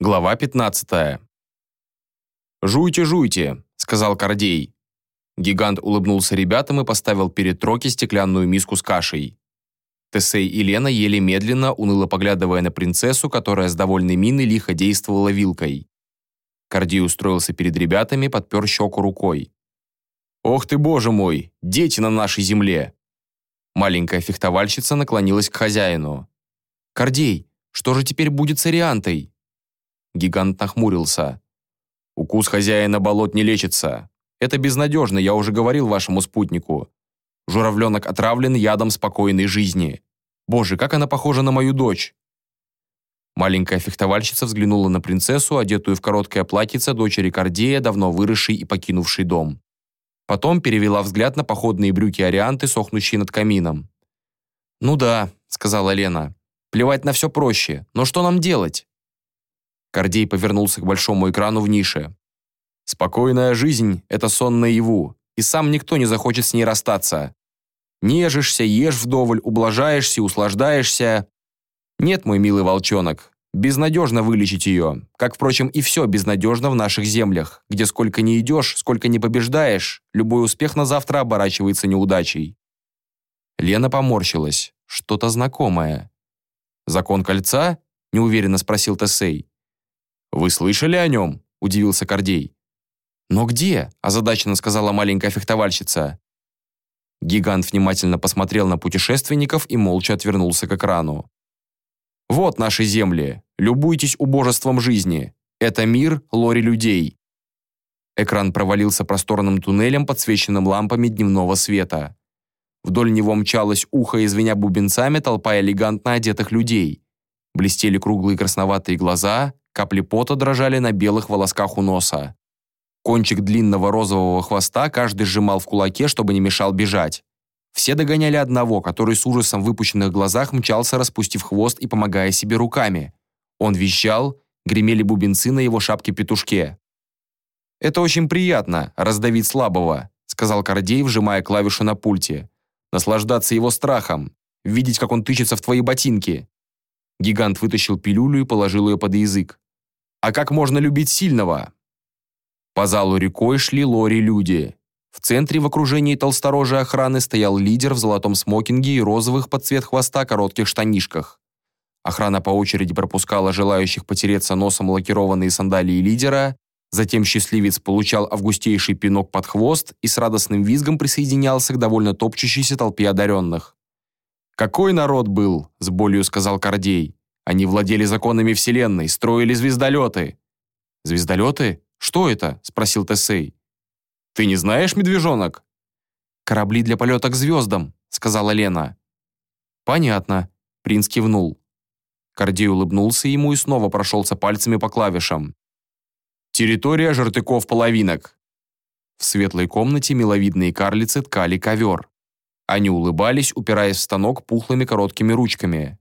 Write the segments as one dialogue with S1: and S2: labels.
S1: Глава 15. «Жуйте, жуйте», — сказал Кордей. Гигант улыбнулся ребятам и поставил перед Троки стеклянную миску с кашей. Тесей и Лена ели медленно, уныло поглядывая на принцессу, которая с довольной миной лихо действовала вилкой. Кордей устроился перед ребятами, подпер щеку рукой. «Ох ты, боже мой! Дети на нашей земле!» Маленькая фехтовальщица наклонилась к хозяину. «Кордей, что же теперь будет с Ариантой?» Гигант нахмурился. «Укус хозяина болот не лечится. Это безнадежно, я уже говорил вашему спутнику. Журавленок отравлен ядом спокойной жизни. Боже, как она похожа на мою дочь!» Маленькая фехтовальщица взглянула на принцессу, одетую в короткое платьице дочери Кордея, давно выросшей и покинувшей дом. Потом перевела взгляд на походные брюки Арианты, сохнущие над камином. «Ну да», — сказала Лена, — «плевать на все проще, но что нам делать?» Кордей повернулся к большому экрану в нише. «Спокойная жизнь — это сон наяву, и сам никто не захочет с ней расстаться. Нежишься, ешь вдоволь, ублажаешься, услаждаешься. Нет, мой милый волчонок, безнадежно вылечить ее, как, впрочем, и все безнадежно в наших землях, где сколько не идешь, сколько не побеждаешь, любой успех на завтра оборачивается неудачей». Лена поморщилась. Что-то знакомое. «Закон кольца?» – неуверенно спросил Тесей. «Вы слышали о нем?» – удивился Кордей. «Но где?» – озадаченно сказала маленькая фехтовальщица. Гигант внимательно посмотрел на путешественников и молча отвернулся к экрану. «Вот наши земли. Любуйтесь убожеством жизни. Это мир лори людей». Экран провалился просторным туннелем, подсвеченным лампами дневного света. Вдоль него мчалась ухо и звеня бубенцами толпа элегантно одетых людей. Блестели круглые красноватые глаза, Капли пота дрожали на белых волосках у носа. Кончик длинного розового хвоста каждый сжимал в кулаке, чтобы не мешал бежать. Все догоняли одного, который с ужасом в выпущенных глазах мчался, распустив хвост и помогая себе руками. Он визжал, гремели бубенцы на его шапке-петушке. «Это очень приятно, раздавить слабого», сказал Кордей, вжимая клавишу на пульте. «Наслаждаться его страхом, видеть, как он тычется в твои ботинки». Гигант вытащил пилюлю и положил ее под язык. А как можно любить сильного? По залу рекой шли лори-люди. В центре в окружении толсторожей охраны стоял лидер в золотом смокинге и розовых под цвет хвоста коротких штанишках. Охрана по очереди пропускала желающих потереться носом лакированные сандалии лидера, затем счастливец получал августейший пинок под хвост и с радостным визгом присоединялся к довольно топчущейся толпе одаренных. «Какой народ был!» – с болью сказал Кордей. Они владели законами Вселенной, строили звездолеты». «Звездолеты? Что это?» – спросил Тесей. «Ты не знаешь, медвежонок?» «Корабли для полета к звездам», – сказала Лена. «Понятно», – принц кивнул. Кордей улыбнулся ему и снова прошелся пальцами по клавишам. «Территория жертыков-половинок». В светлой комнате миловидные карлицы ткали ковер. Они улыбались, упираясь в станок пухлыми короткими ручками.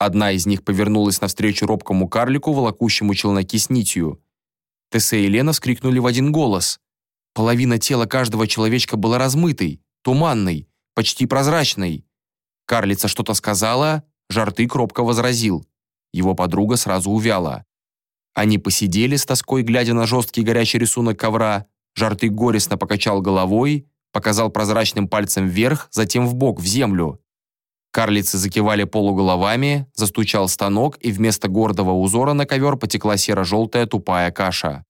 S1: Одна из них повернулась навстречу робкому карлику, волокущему челноки с нитью. Тессе и Лена вскрикнули в один голос. Половина тела каждого человечка была размытой, туманной, почти прозрачной. Карлица что-то сказала, Жартык робко возразил. Его подруга сразу увяла. Они посидели с тоской, глядя на жесткий горячий рисунок ковра. Жартык горестно покачал головой, показал прозрачным пальцем вверх, затем в бок, в землю. Карлицы закивали полуголовами, застучал станок, и вместо гордого узора на ковер потекла серо-желтая тупая каша.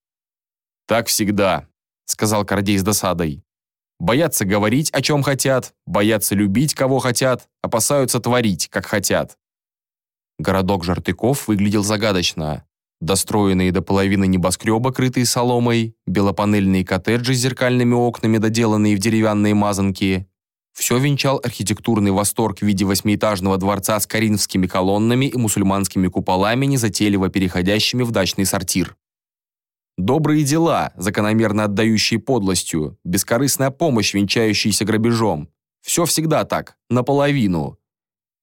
S1: «Так всегда», — сказал Кордей с досадой. «Боятся говорить, о чем хотят, боятся любить, кого хотят, опасаются творить, как хотят». Городок Жартыков выглядел загадочно. Достроенные до половины небоскреба, крытые соломой, белопанельные коттеджи с зеркальными окнами, доделанные в деревянные мазанки, все венчал архитектурный восторг в виде восьмиэтажного дворца с коринфскими колоннами и мусульманскими куполами, незатейливо переходящими в дачный сортир. Добрые дела, закономерно отдающие подлостью, бескорыстная помощь, венчающаяся грабежом. Все всегда так, наполовину.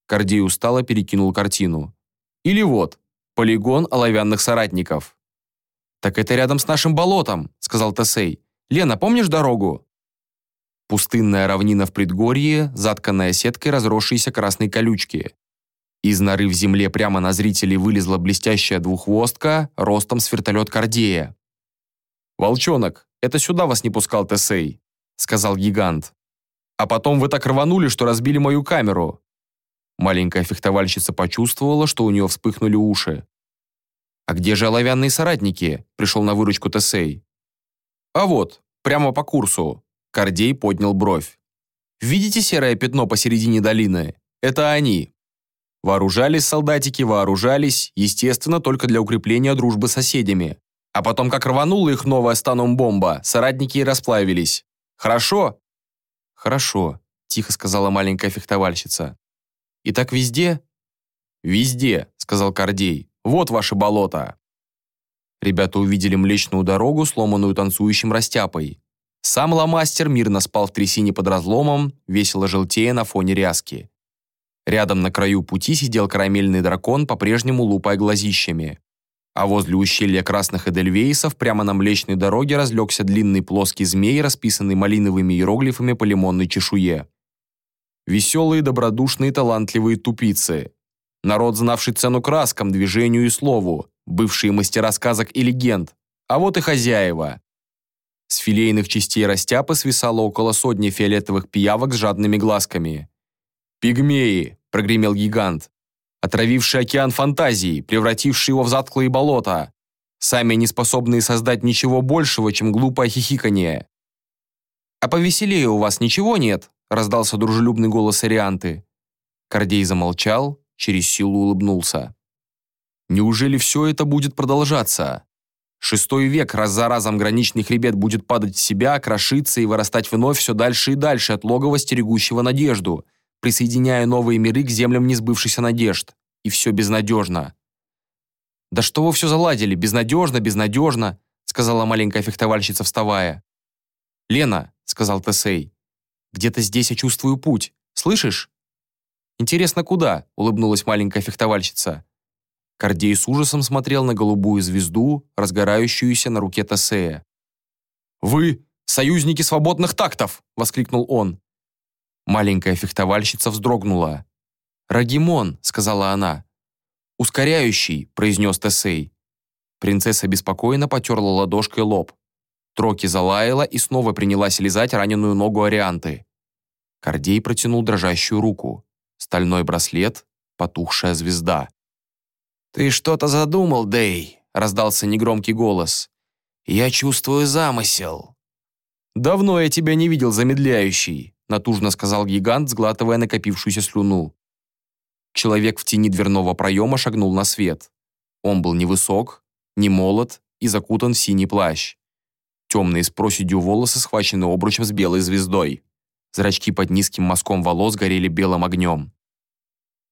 S1: Кордей устало перекинул картину. Или вот, полигон оловянных соратников. «Так это рядом с нашим болотом», — сказал Тесей. «Лена, помнишь дорогу?» Пустынная равнина в предгорье, затканная сеткой разросшейся красной колючки. Из норы в земле прямо на зрителей вылезла блестящая двуххвостка ростом с вертолет Кордея. «Волчонок, это сюда вас не пускал Тесей», — сказал гигант. «А потом вы так рванули, что разбили мою камеру». Маленькая фехтовальщица почувствовала, что у нее вспыхнули уши. «А где же оловянные соратники?» — пришел на выручку Тесей. «А вот, прямо по курсу». Кордей поднял бровь. «Видите серое пятно посередине долины? Это они». Вооружались солдатики, вооружались, естественно, только для укрепления дружбы с соседями. А потом, как рванула их новая станом бомба, соратники и расплавились. Хорошо? Хорошо, тихо сказала маленькая фехтовальщица. И так везде? Везде, сказал Кордей. Вот ваше болото. Ребята увидели Млечную дорогу, сломанную танцующим растяпой. Сам ломастер мирно спал в трясине под разломом, весело желтея на фоне ряски. Рядом на краю пути сидел карамельный дракон, по-прежнему лупая глазищами а возле ущелья красных эдельвейсов прямо на Млечной дороге разлегся длинный плоский змей, расписанный малиновыми иероглифами по лимонной чешуе. Веселые, добродушные, талантливые тупицы. Народ, знавший цену краскам, движению и слову, бывшие мастера сказок и легенд. А вот и хозяева. С филейных частей растяпы свисало около сотни фиолетовых пиявок с жадными глазками. «Пигмеи!» – прогремел гигант отравивший океан фантазии, превративший его в затклые болота, сами не способные создать ничего большего, чем глупое хихиканье. «А повеселее у вас ничего нет?» – раздался дружелюбный голос Арианты. Кордей замолчал, через силу улыбнулся. «Неужели все это будет продолжаться?» Шестой век раз за разом граничный хребет будет падать в себя, крошиться и вырастать вновь все дальше и дальше от логова, стерегущего надежду – присоединяя новые миры к землям несбывшихся надежд. И все безнадежно. «Да что вы все заладили? Безнадежно, безнадежно», сказала маленькая фехтовальщица, вставая. «Лена», сказал Тесей, «где-то здесь я чувствую путь. Слышишь?» «Интересно, куда?» улыбнулась маленькая фехтовальщица. Кордей с ужасом смотрел на голубую звезду, разгорающуюся на руке Тесея. «Вы союзники свободных тактов!» воскликнул он. Маленькая фехтовальщица вздрогнула. «Рагимон», — сказала она. «Ускоряющий», — произнес Тесей. Принцесса беспокойно потерла ладошкой лоб. Троки залаяла и снова принялась лизать раненую ногу Арианты. Кордей протянул дрожащую руку. Стальной браслет, потухшая звезда.
S2: «Ты что-то задумал, Дэй?» — раздался негромкий голос. «Я чувствую замысел».
S1: «Давно я тебя не видел, замедляющий», натужно сказал гигант, сглатывая накопившуюся слюну. Человек в тени дверного проема шагнул на свет. Он был невысок, не молод и закутан в синий плащ. Темные с проседью волосы схвачены обручем с белой звездой. Зрачки под низким мазком волос горели белым огнем.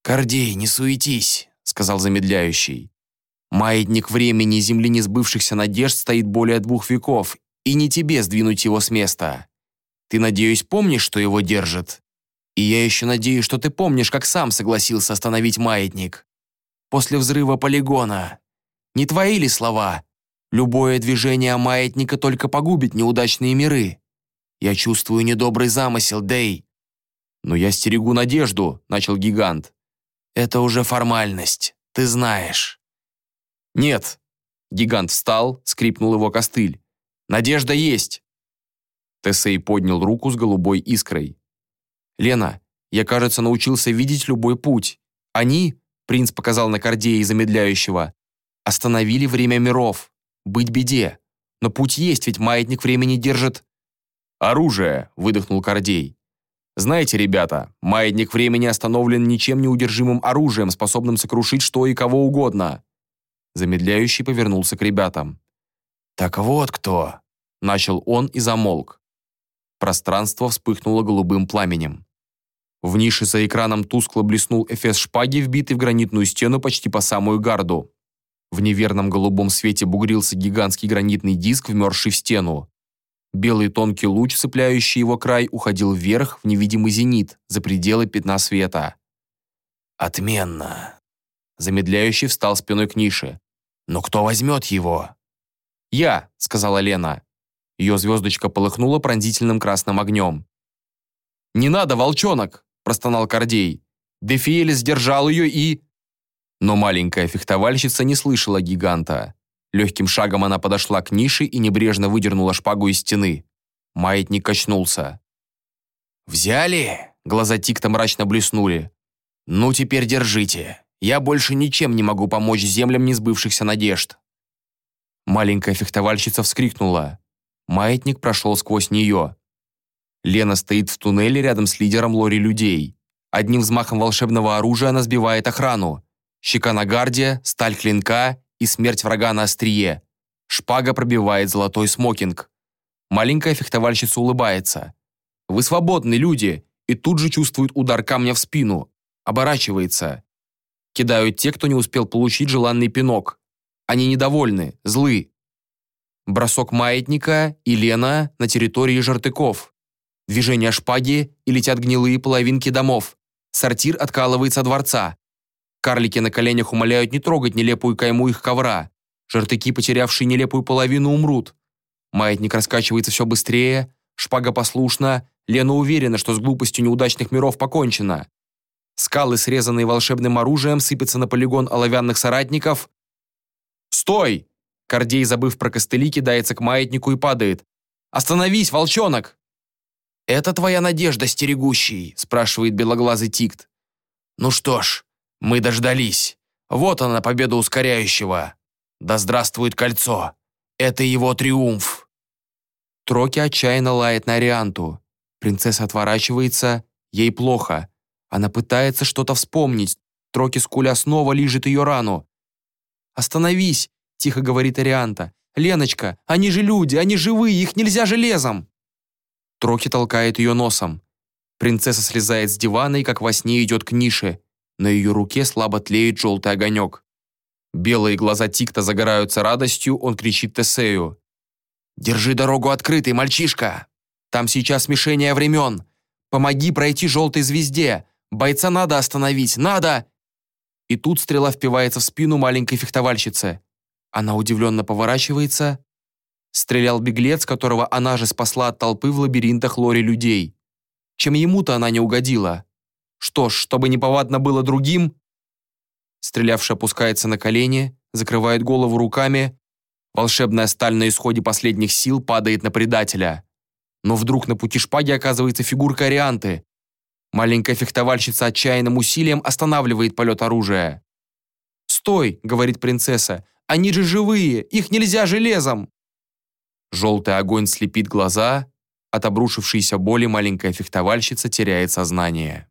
S2: «Кордей, не суетись», — сказал замедляющий.
S1: «Маятник времени земли несбывшихся надежд стоит более двух веков, и не тебе сдвинуть его с места. Ты, надеюсь, помнишь, что его держит? И я еще надеюсь, что ты помнишь, как сам согласился остановить маятник. После взрыва полигона. Не твои ли слова? Любое движение маятника только погубит неудачные миры. Я чувствую недобрый замысел, Дэй. Но я стерегу надежду, начал гигант.
S2: Это уже формальность, ты знаешь.
S1: Нет. Гигант встал, скрипнул его костыль. Надежда есть. Тесей поднял руку с голубой искрой. «Лена, я, кажется, научился видеть любой путь. Они, принц показал на Кордея замедляющего, остановили время миров. Быть беде. Но путь есть, ведь маятник времени держит...» «Оружие», — выдохнул Кордей. «Знаете, ребята, маятник времени остановлен ничем неудержимым оружием, способным сокрушить что и кого угодно». Замедляющий повернулся к ребятам.
S2: «Так вот кто!» — начал он и замолк.
S1: Пространство вспыхнуло голубым пламенем. В нише за экраном тускло блеснул эфес шпаги, вбитый в гранитную стену почти по самую гарду. В неверном голубом свете бугрился гигантский гранитный диск, вмерзший в стену. Белый тонкий луч, цепляющий его край, уходил вверх в невидимый зенит, за пределы пятна света.
S2: «Отменно!»
S1: Замедляющий встал спиной к нише.
S2: «Но кто возьмет его?»
S1: «Я», — сказала Лена. Ее звездочка полыхнула пронзительным красным огнем. «Не надо, волчонок!» – простонал Кордей. Дефиэль сдержал ее и... Но маленькая фехтовальщица не слышала гиганта. Легким шагом она подошла к нише и небрежно выдернула шпагу из стены. Маятник качнулся.
S2: «Взяли?» Глаза Тикта мрачно блеснули. «Ну, теперь держите. Я больше ничем не могу помочь землям несбывшихся надежд».
S1: Маленькая фехтовальщица вскрикнула. Маятник прошел сквозь нее. Лена стоит в туннеле рядом с лидером лори людей. Одним взмахом волшебного оружия она сбивает охрану. Щека на гарде, сталь клинка и смерть врага на острие. Шпага пробивает золотой смокинг. Маленькая фехтовальщица улыбается. «Вы свободны, люди!» И тут же чувствует удар камня в спину. Оборачивается. Кидают те, кто не успел получить желанный пинок. Они недовольны, злы. Бросок маятника и Лена на территории жертыков. Движение шпаги и летят гнилые половинки домов. Сортир откалывается дворца. Карлики на коленях умоляют не трогать нелепую кайму их ковра. Жертыки, потерявшие нелепую половину, умрут. Маятник раскачивается все быстрее, шпага послушна, Лена уверена, что с глупостью неудачных миров покончено. Скалы, срезанные волшебным оружием, сыпятся на полигон оловянных соратников. «Стой!» Кордей, забыв про костыли, кидается к маятнику и падает. «Остановись, волчонок!»
S2: «Это твоя надежда, стерегущий?» спрашивает белоглазый Тикт. «Ну что ж, мы дождались. Вот она, победа ускоряющего. Да здравствует кольцо. Это его триумф.
S1: Троки отчаянно лает на Арианту. Принцесса отворачивается, ей плохо. Она пытается что-то вспомнить. Троки скуля снова лижет ее рану. «Остановись!» – тихо говорит Арианта. «Леночка, они же люди, они живые, их нельзя железом!» Троки толкает ее носом. Принцесса слезает с дивана и как во сне идет к нише. На ее руке слабо тлеет желтый огонек. Белые глаза Тикта загораются радостью, он кричит Тесею. «Держи дорогу открытой, мальчишка! Там сейчас смешение времен! Помоги пройти желтой звезде! Бойца надо остановить, надо!» И тут стрела впивается в спину маленькой фехтовальщицы. Она удивленно поворачивается. Стрелял беглец, которого она же спасла от толпы в лабиринтах лори людей. Чем ему-то она не угодила? Что ж, чтобы неповадно было другим... Стрелявший опускается на колени, закрывает голову руками. Волшебная сталь на исходе последних сил падает на предателя. Но вдруг на пути шпаги оказывается фигурка Арианты. Маленькая фехтовальщица отчаянным усилием останавливает полет оружия. «Стой!» — говорит принцесса. «Они же живые! Их нельзя железом!» Желтый огонь слепит глаза. От обрушившейся боли маленькая фехтовальщица теряет сознание.